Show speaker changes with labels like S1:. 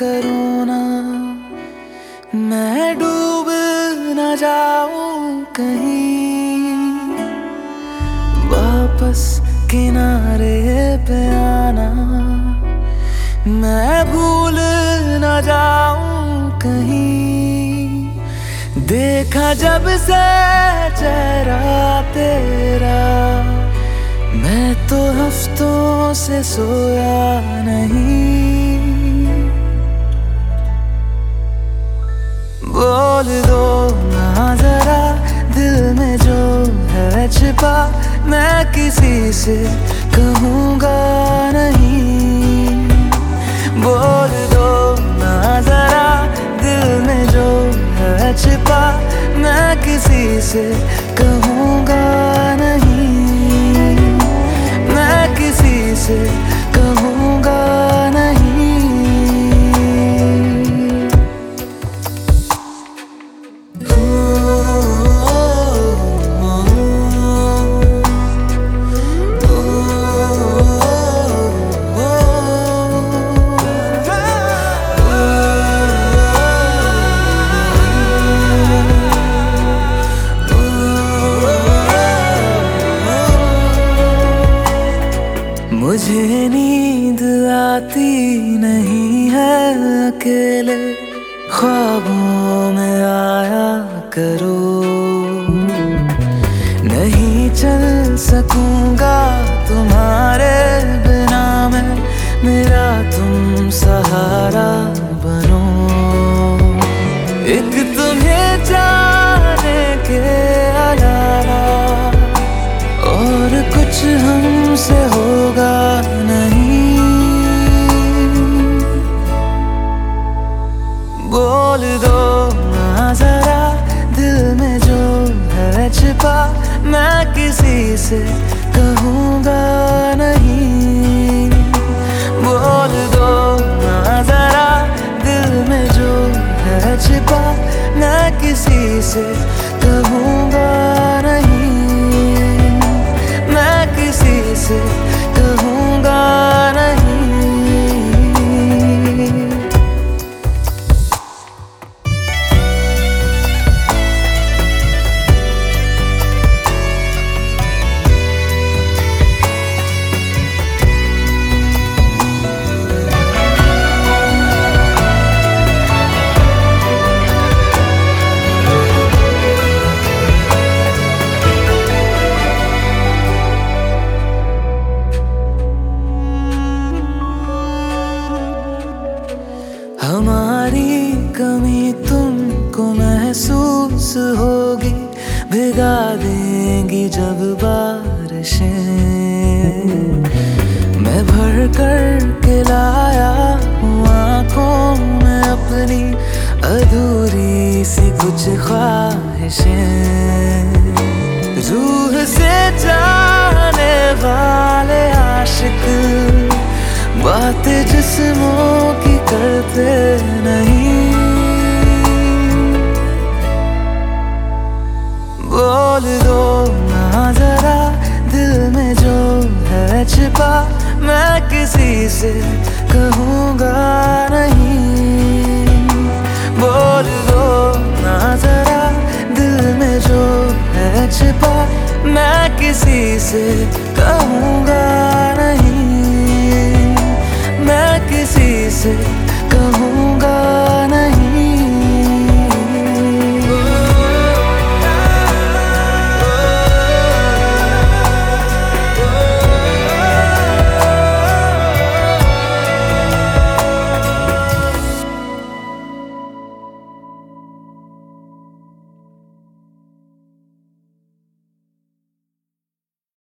S1: करो ना, मैं डूब न जाऊँ कहीं। वापस किनारे पे आना, मैं भूल न जाऊँ कहीं। देखा जब से चेहरा तेरा, मैं तो हफ्तों से सोया नहीं। बोल दो ना जरा, दिल में जो है छिपा, मैं किसी से कहूँगा नहीं। बोल दो ना जरा, दिल में जो है छिपा, मैं किसी से मुझे नींद आती नहीं है अकेले ख्वाबों छिपा मैं किसी से कहूँगा नहीं। बोल दो ना जरा दिल में जो है छिपा, मैं किसी से कहूँगा नहीं। मैं किसी से कमी तुमको महसूस होगी। भिगा देंगी जब बारिशें। मैं भर कर के लाया हूँ आँखों में अपनी अधूरी सी कुछ ख्वाहिशें। रूह से जाने वाले आशिक, बात जिस्मों की करते नहीं। किसी से कहूँगा नहीं। बोल दो ना जरा दिल में जो है छिपा, मैं किसी से कहूँ